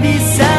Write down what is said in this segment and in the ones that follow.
me salvar.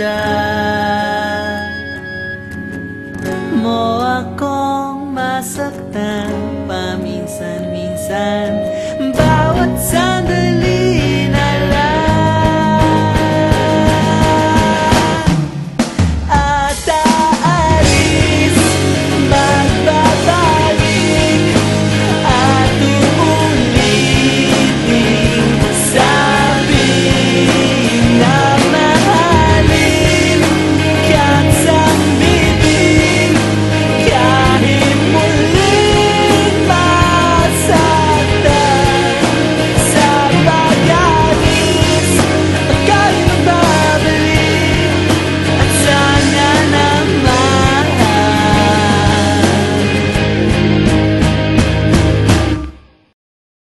siya. Mo akong masaktan Paminsan-minsan.